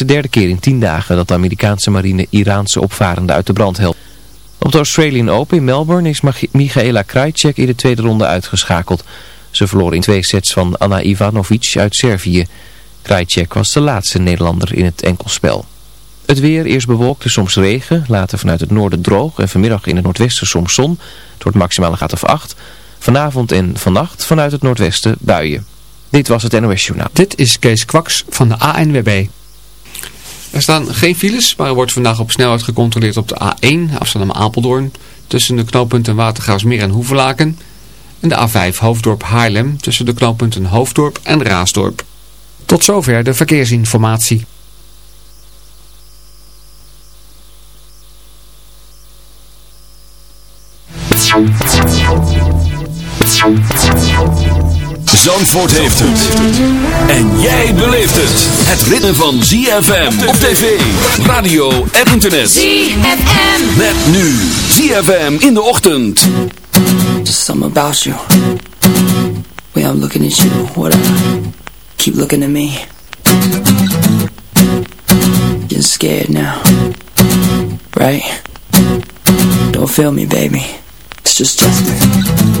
de derde keer in tien dagen dat de Amerikaanse marine Iraanse opvarenden uit de brand helpt. Op de Australian Open in Melbourne is Michaela Krajcek in de tweede ronde uitgeschakeld. Ze verloor in twee sets van Anna Ivanovic uit Servië. Krajcek was de laatste Nederlander in het enkelspel. Het weer, eerst bewolkt soms regen, later vanuit het noorden droog en vanmiddag in het noordwesten soms zon. Het wordt maximaal gaat of 8. Vanavond en vannacht vanuit het noordwesten buien. Dit was het NOS Journaal. Dit is Kees Kwaks van de ANWB. Er staan geen files, maar er wordt vandaag op snelheid gecontroleerd op de A1 Amsterdam-Apeldoorn tussen de knooppunten Watergraafsmeer en Hoevelaken en de A5 Hoofddorp Haarlem tussen de knooppunten Hoofddorp en Raasdorp. Tot zover de verkeersinformatie. Zandvoort heeft het. En jij beleeft het. Het ritme van ZFM op tv, radio en internet. ZFM. Met nu ZFM in de ochtend. Just something about you. When I'm looking at you, whatever. Keep looking at me. You're scared now. Right? Don't feel me, baby. It's just Justin.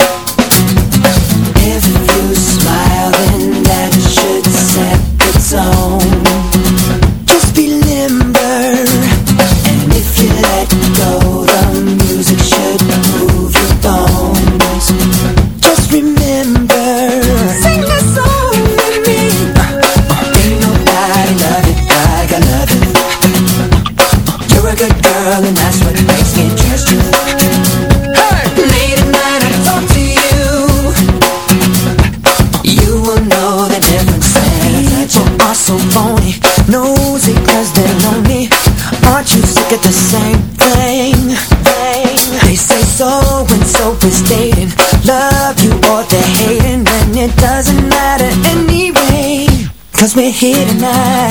We're here tonight.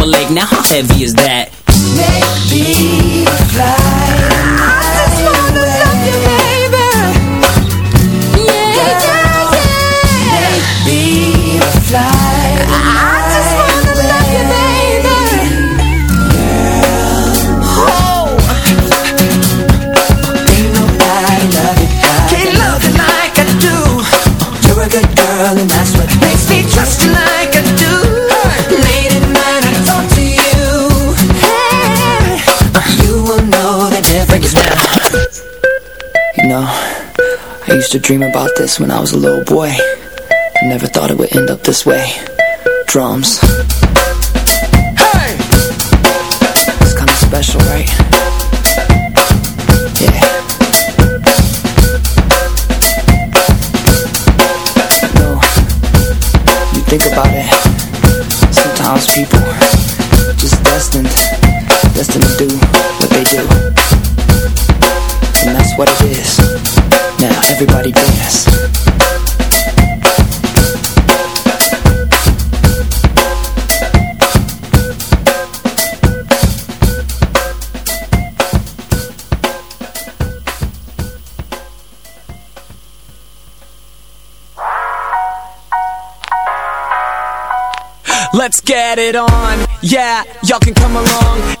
Timberlake. Now how heavy is that? Maybe fly. I just wanna used to dream about this when I was a little boy. I never thought it would end up this way. Drums. Hey! It's kinda special, right? Yeah. No, you think about it. Sometimes people just destined, destined to do what they do. And that's what it is. Everybody dance. Let's get it on, yeah, y'all can come along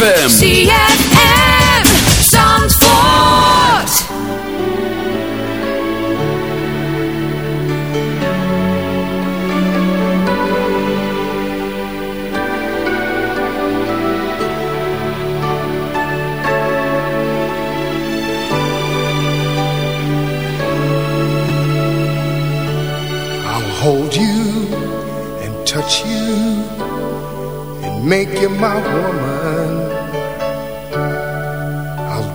FM. ZFM Zandvoort. I'll hold you and touch you and make you my woman.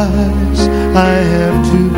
famine or the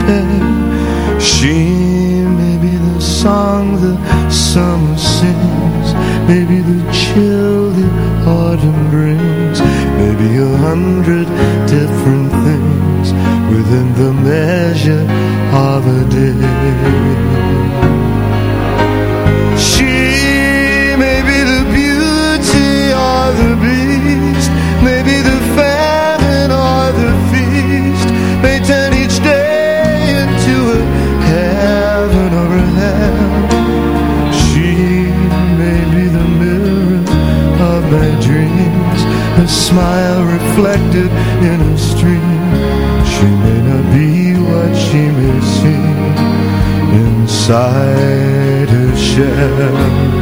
side to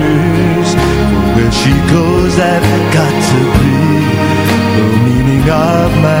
that got to be the meaning of my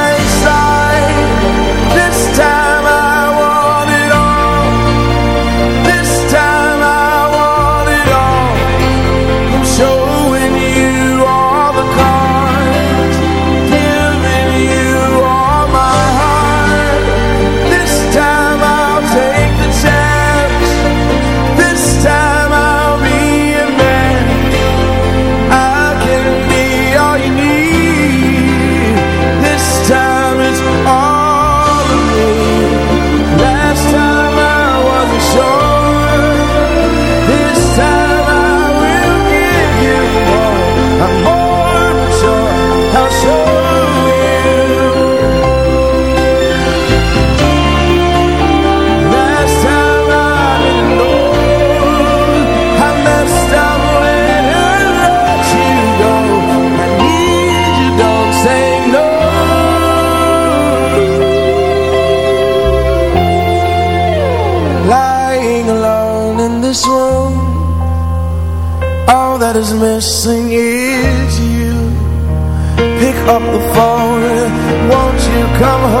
up the phone. Won't you come home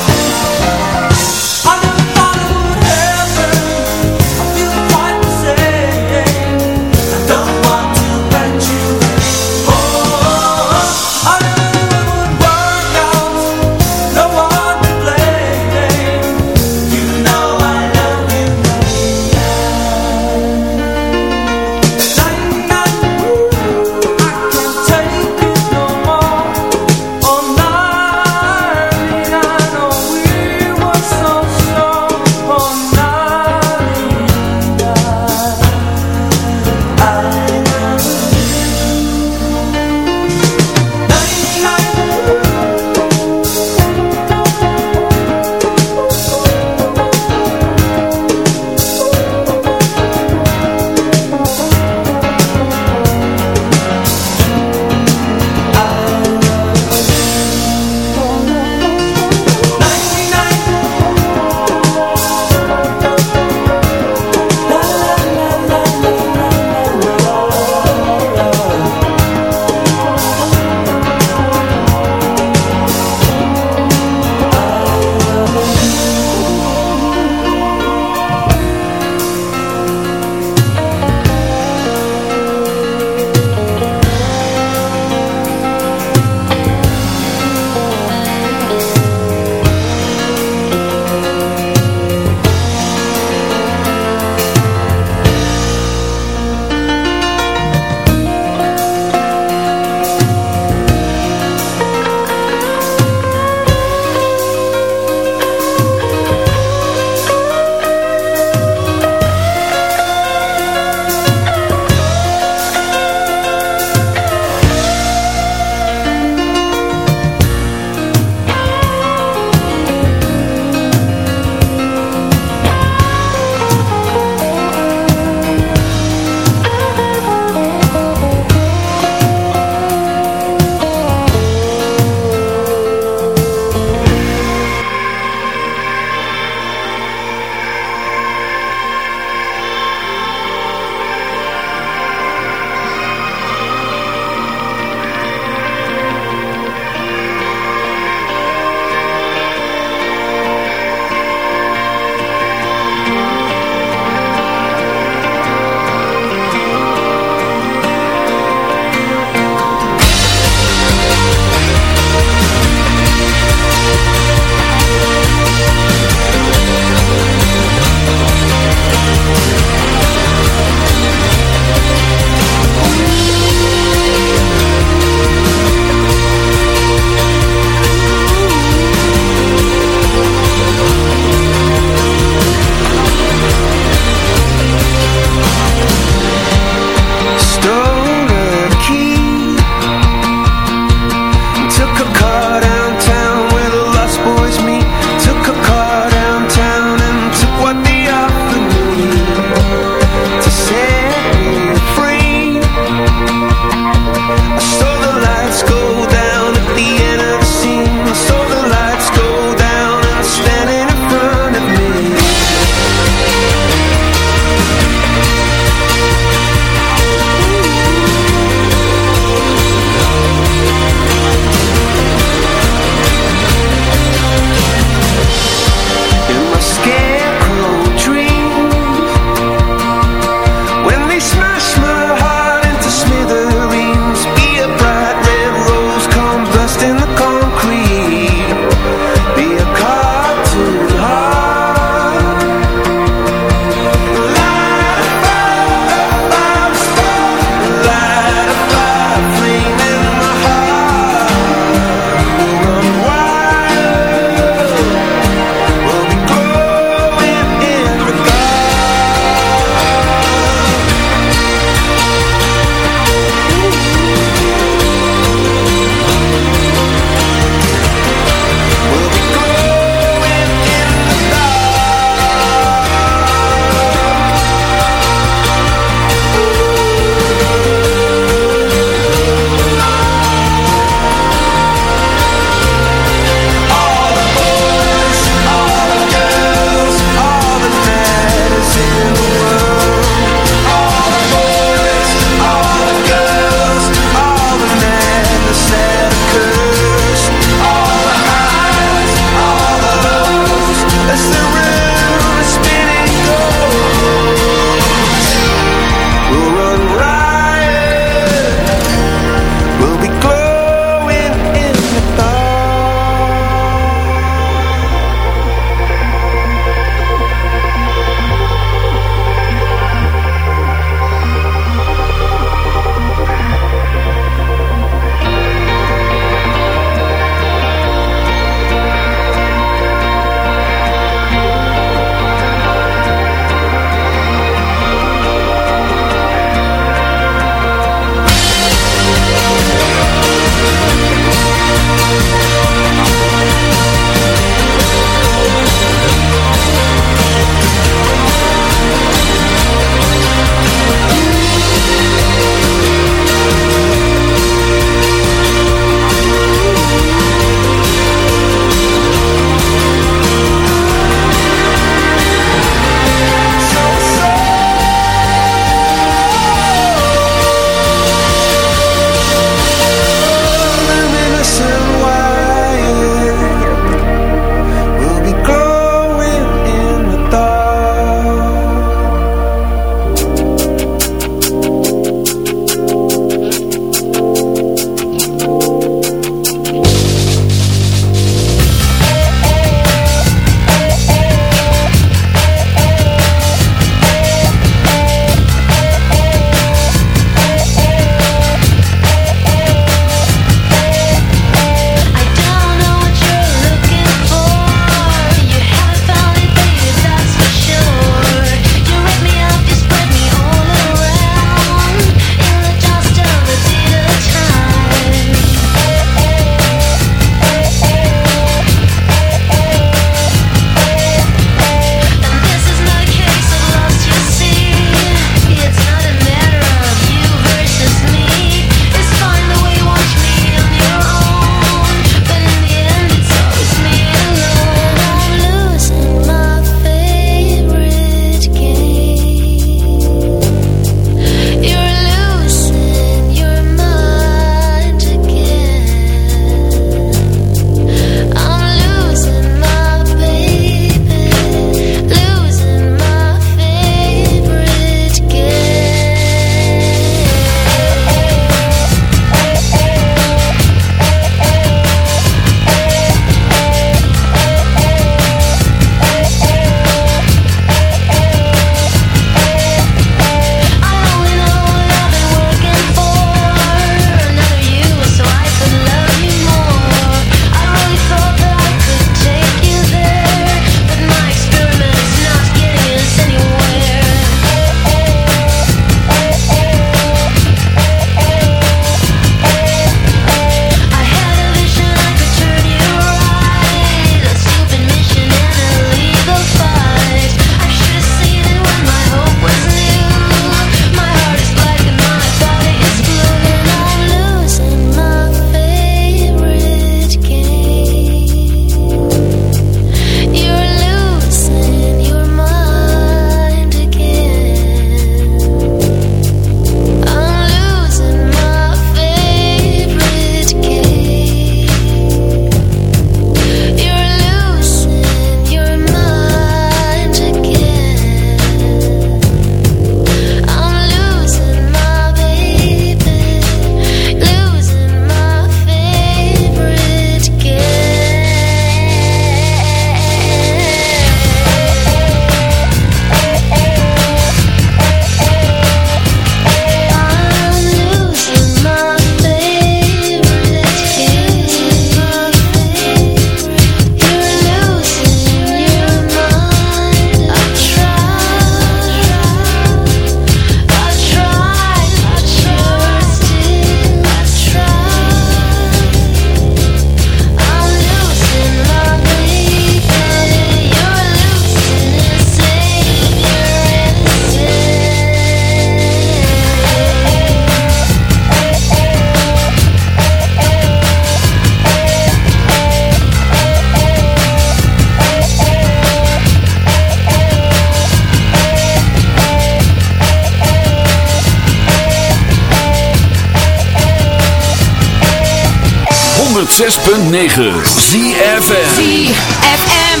106.9 ZFM ZFM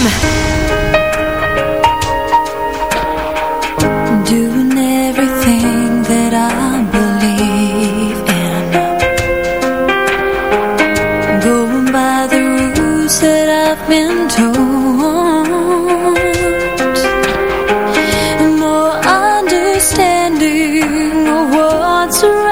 Doing everything that I believe in. Going by the rules that I've been told More understanding of what's right.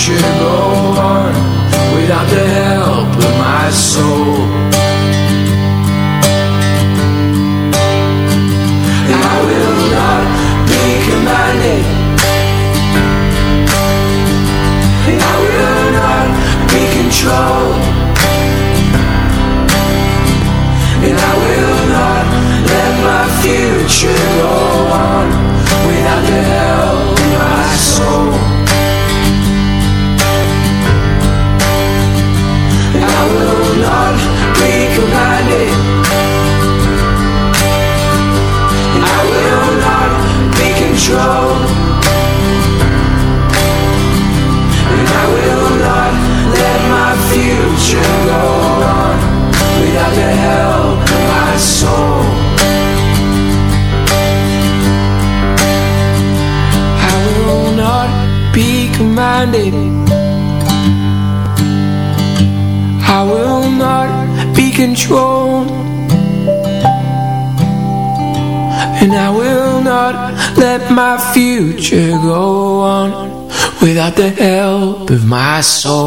chegou. paso.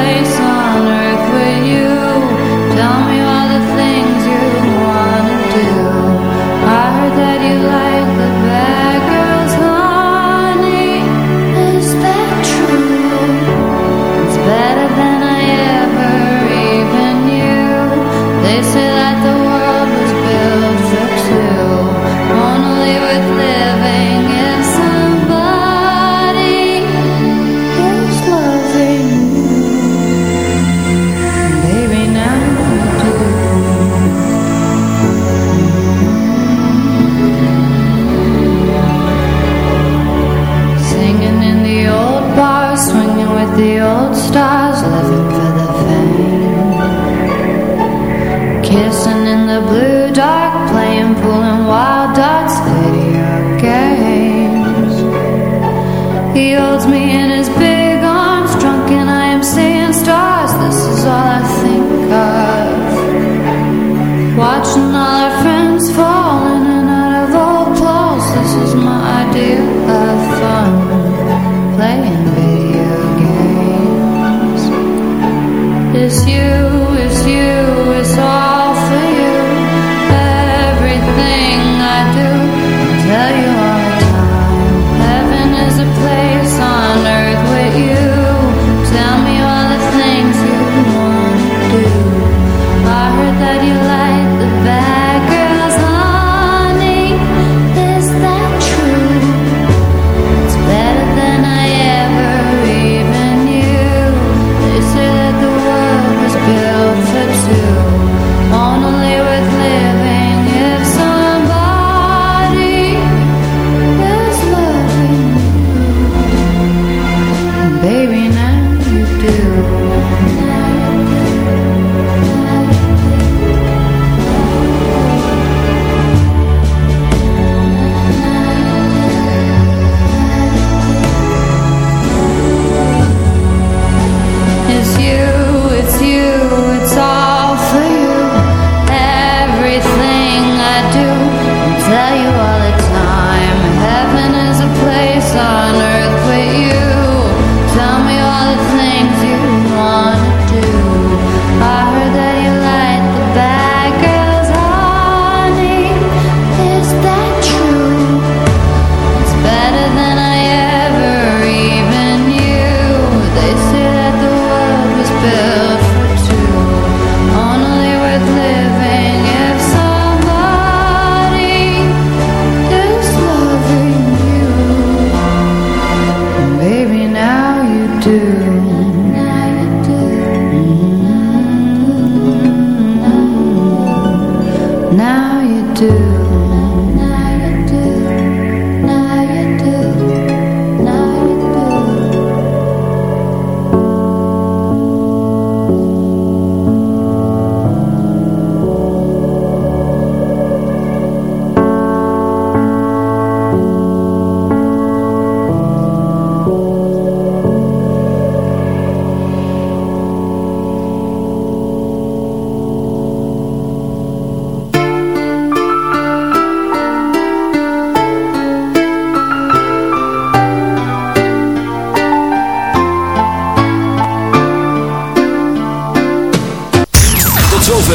place.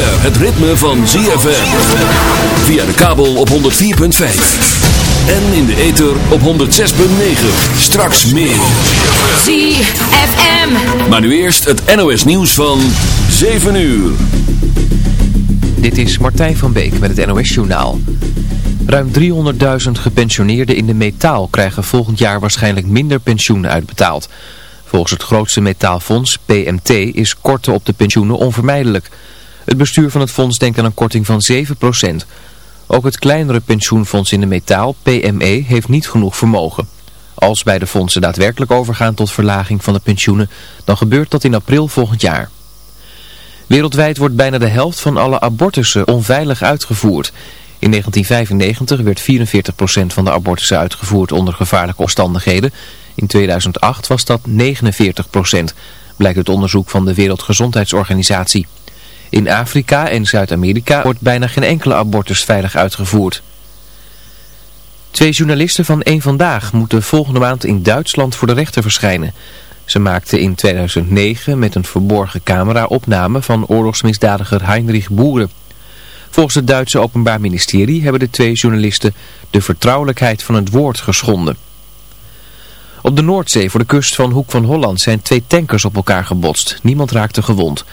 het ritme van ZFM. Via de kabel op 104.5. En in de ether op 106.9. Straks meer. ZFM. Maar nu eerst het NOS nieuws van 7 uur. Dit is Martijn van Beek met het NOS journaal. Ruim 300.000 gepensioneerden in de metaal krijgen volgend jaar waarschijnlijk minder pensioenen uitbetaald. Volgens het grootste metaalfonds, PMT, is korten op de pensioenen onvermijdelijk. Het bestuur van het fonds denkt aan een korting van 7%. Ook het kleinere pensioenfonds in de metaal, PME, heeft niet genoeg vermogen. Als beide fondsen daadwerkelijk overgaan tot verlaging van de pensioenen, dan gebeurt dat in april volgend jaar. Wereldwijd wordt bijna de helft van alle abortussen onveilig uitgevoerd. In 1995 werd 44% van de abortussen uitgevoerd onder gevaarlijke omstandigheden. In 2008 was dat 49%, blijkt uit onderzoek van de Wereldgezondheidsorganisatie. In Afrika en Zuid-Amerika wordt bijna geen enkele abortus veilig uitgevoerd. Twee journalisten van Eén Vandaag moeten volgende maand in Duitsland voor de rechter verschijnen. Ze maakten in 2009 met een verborgen camera opname van oorlogsmisdadiger Heinrich Boeren. Volgens het Duitse Openbaar Ministerie hebben de twee journalisten de vertrouwelijkheid van het woord geschonden. Op de Noordzee voor de kust van Hoek van Holland zijn twee tankers op elkaar gebotst. Niemand raakte gewond.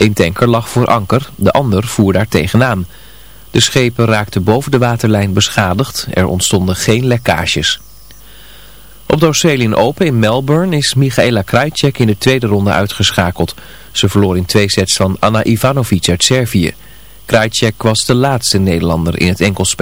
Eén tanker lag voor anker, de ander voer daar tegenaan. De schepen raakten boven de waterlijn beschadigd. Er ontstonden geen lekkages. Op de Open in Melbourne is Michaela Krajcek in de tweede ronde uitgeschakeld. Ze verloor in twee sets van Anna Ivanovic uit Servië. Krajcek was de laatste Nederlander in het enkelspel.